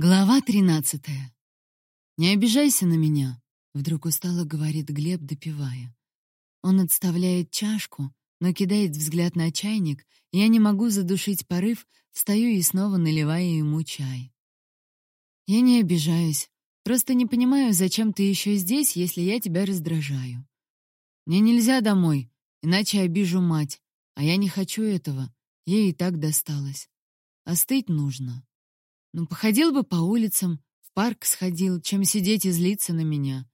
Глава тринадцатая. «Не обижайся на меня», — вдруг устало говорит Глеб, допивая. Он отставляет чашку, но кидает взгляд на чайник, я не могу задушить порыв, встаю и снова наливаю ему чай. «Я не обижаюсь, просто не понимаю, зачем ты еще здесь, если я тебя раздражаю. Мне нельзя домой, иначе обижу мать, а я не хочу этого, ей и так досталось. Остыть нужно». Ну, походил бы по улицам, в парк сходил, чем сидеть и злиться на меня.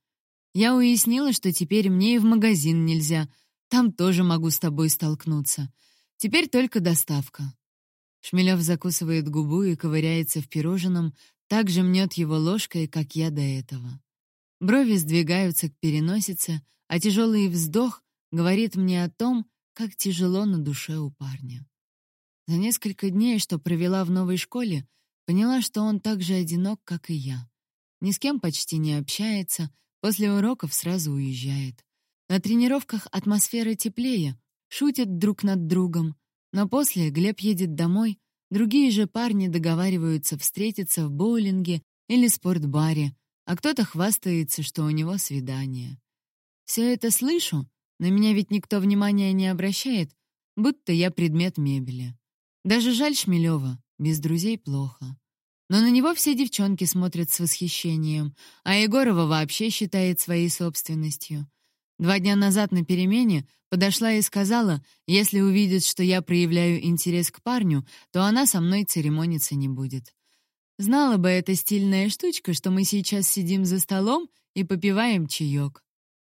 Я уяснила, что теперь мне и в магазин нельзя, там тоже могу с тобой столкнуться. Теперь только доставка. Шмелев закусывает губу и ковыряется в пирожном, так же мнет его ложкой, как я до этого. Брови сдвигаются к переносице, а тяжелый вздох говорит мне о том, как тяжело на душе у парня. За несколько дней, что провела в новой школе, Поняла, что он так же одинок, как и я. Ни с кем почти не общается, после уроков сразу уезжает. На тренировках атмосфера теплее, шутят друг над другом, но после Глеб едет домой, другие же парни договариваются встретиться в боулинге или спортбаре, а кто-то хвастается, что у него свидание. Все это слышу, на меня ведь никто внимания не обращает, будто я предмет мебели. Даже жаль Шмелева, без друзей плохо. Но на него все девчонки смотрят с восхищением, а Егорова вообще считает своей собственностью. Два дня назад на перемене подошла и сказала, если увидит, что я проявляю интерес к парню, то она со мной церемониться не будет. Знала бы эта стильная штучка, что мы сейчас сидим за столом и попиваем чаек.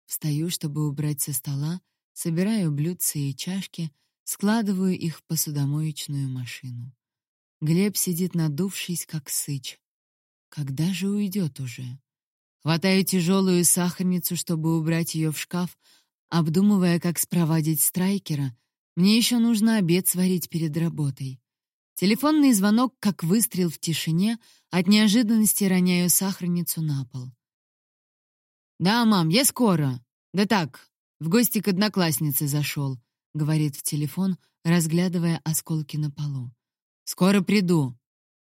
Встаю, чтобы убрать со стола, собираю блюдца и чашки, складываю их в посудомоечную машину. Глеб сидит надувшись, как сыч. Когда же уйдет уже? Хватаю тяжелую сахарницу, чтобы убрать ее в шкаф, обдумывая, как спровадить страйкера. Мне еще нужно обед сварить перед работой. Телефонный звонок, как выстрел в тишине, от неожиданности роняю сахарницу на пол. «Да, мам, я скоро. Да так, в гости к однокласснице зашел», — говорит в телефон, разглядывая осколки на полу. «Скоро приду».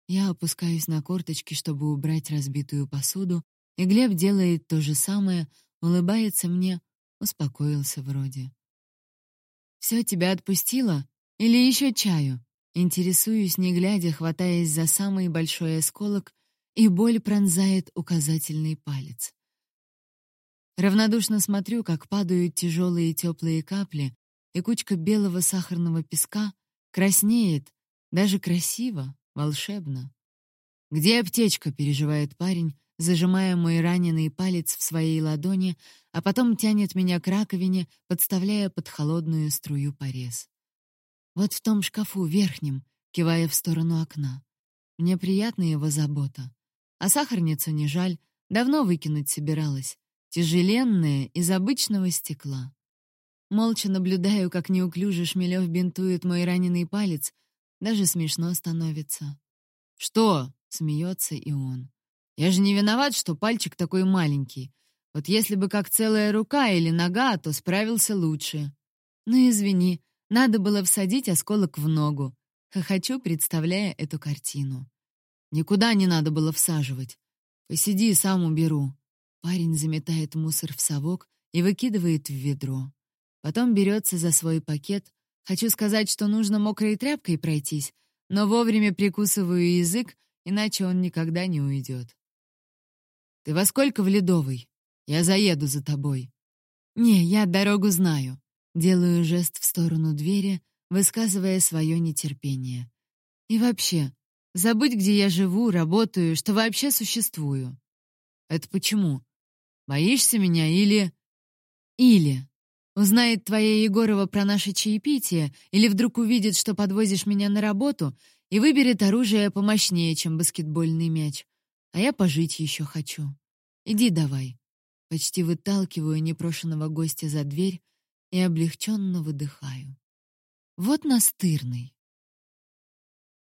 Я опускаюсь на корточки, чтобы убрать разбитую посуду, и Глеб делает то же самое, улыбается мне, успокоился вроде. «Все, тебя отпустила? Или еще чаю?» Интересуюсь, не глядя, хватаясь за самый большой осколок, и боль пронзает указательный палец. Равнодушно смотрю, как падают тяжелые теплые капли, и кучка белого сахарного песка краснеет, даже красиво, волшебно. «Где аптечка?» — переживает парень, зажимая мой раненый палец в своей ладони, а потом тянет меня к раковине, подставляя под холодную струю порез. «Вот в том шкафу, верхнем», кивая в сторону окна. Мне приятна его забота. А сахарницу не жаль, давно выкинуть собиралась. Тяжеленная, из обычного стекла. Молча наблюдаю, как неуклюже Шмелев бинтует мой раненый палец, даже смешно становится. «Что?» — смеется и он. «Я же не виноват, что пальчик такой маленький. Вот если бы как целая рука или нога, то справился лучше. Ну, извини, надо было всадить осколок в ногу. Хохочу, представляя эту картину. Никуда не надо было всаживать. Посиди, сам уберу. Парень заметает мусор в совок и выкидывает в ведро. Потом берется за свой пакет, Хочу сказать, что нужно мокрой тряпкой пройтись, но вовремя прикусываю язык, иначе он никогда не уйдет. «Ты во сколько в Ледовой? Я заеду за тобой». «Не, я дорогу знаю». Делаю жест в сторону двери, высказывая свое нетерпение. «И вообще, забудь, где я живу, работаю, что вообще существую». «Это почему? Боишься меня или...» «Или...» Узнает твоя Егорова про наше чаепитие или вдруг увидит, что подвозишь меня на работу и выберет оружие помощнее, чем баскетбольный мяч. А я пожить еще хочу. Иди давай. Почти выталкиваю непрошенного гостя за дверь и облегченно выдыхаю. Вот настырный.